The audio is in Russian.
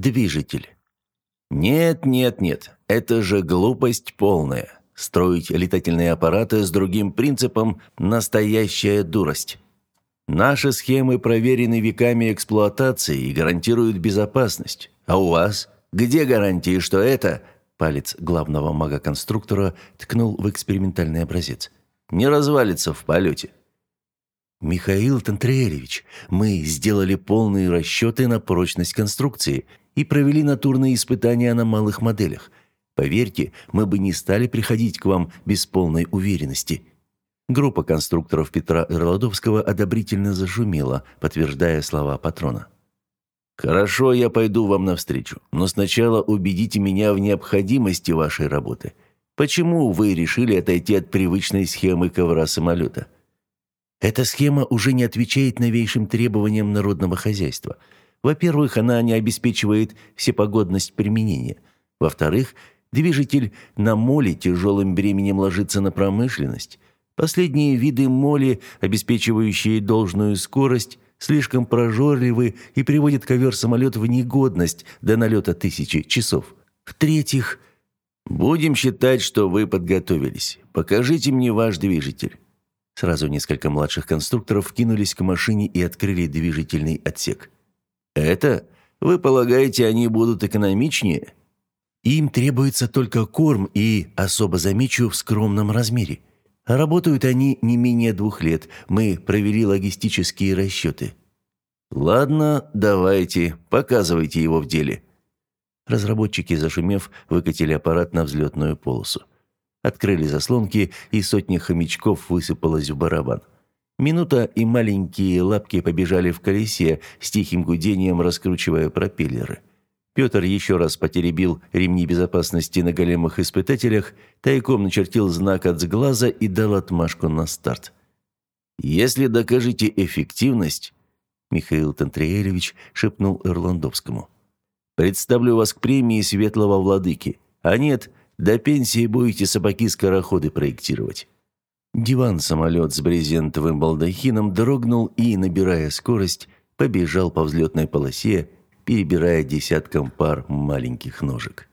Движитель. Нет, нет, нет. Это же глупость полная. Строить летательные аппараты с другим принципом – настоящая дурость. Наши схемы проверены веками эксплуатации и гарантируют безопасность. А у вас? Где гарантии, что это Палец главного мага-конструктора ткнул в экспериментальный образец. «Не развалится в полете». «Михаил Тантриэлевич, мы сделали полные расчеты на прочность конструкции и провели натурные испытания на малых моделях. Поверьте, мы бы не стали приходить к вам без полной уверенности». Группа конструкторов Петра Ирладовского одобрительно зашумела, подтверждая слова патрона. «Хорошо, я пойду вам навстречу, но сначала убедите меня в необходимости вашей работы. Почему вы решили отойти от привычной схемы ковра самолета?» «Эта схема уже не отвечает новейшим требованиям народного хозяйства. Во-первых, она не обеспечивает всепогодность применения. Во-вторых, движитель на моле тяжелым бременем ложится на промышленность. Последние виды моли, обеспечивающие должную скорость – слишком прожорливы и приводят ковер-самолет в негодность до налета тысячи часов. В-третьих, будем считать, что вы подготовились. Покажите мне ваш движитель». Сразу несколько младших конструкторов кинулись к машине и открыли движительный отсек. «Это? Вы полагаете, они будут экономичнее?» «Им требуется только корм и, особо замечу, в скромном размере. Работают они не менее двух лет. Мы провели логистические расчеты. Ладно, давайте, показывайте его в деле. Разработчики, зашумев, выкатили аппарат на взлетную полосу. Открыли заслонки, и сотни хомячков высыпалось в барабан. Минута, и маленькие лапки побежали в колесе, с тихим гудением раскручивая пропеллеры. Петр еще раз потеребил ремни безопасности на големых испытателях, тайком начертил знак от сглаза и дал отмашку на старт. «Если докажете эффективность», — Михаил Тантриэлевич шепнул Ирландовскому, «представлю вас к премии Светлого Владыки. А нет, до пенсии будете собаки-скороходы проектировать». Диван-самолет с брезентовым балдахином дрогнул и, набирая скорость, побежал по взлетной полосе, перебирая десятком пар маленьких ножек.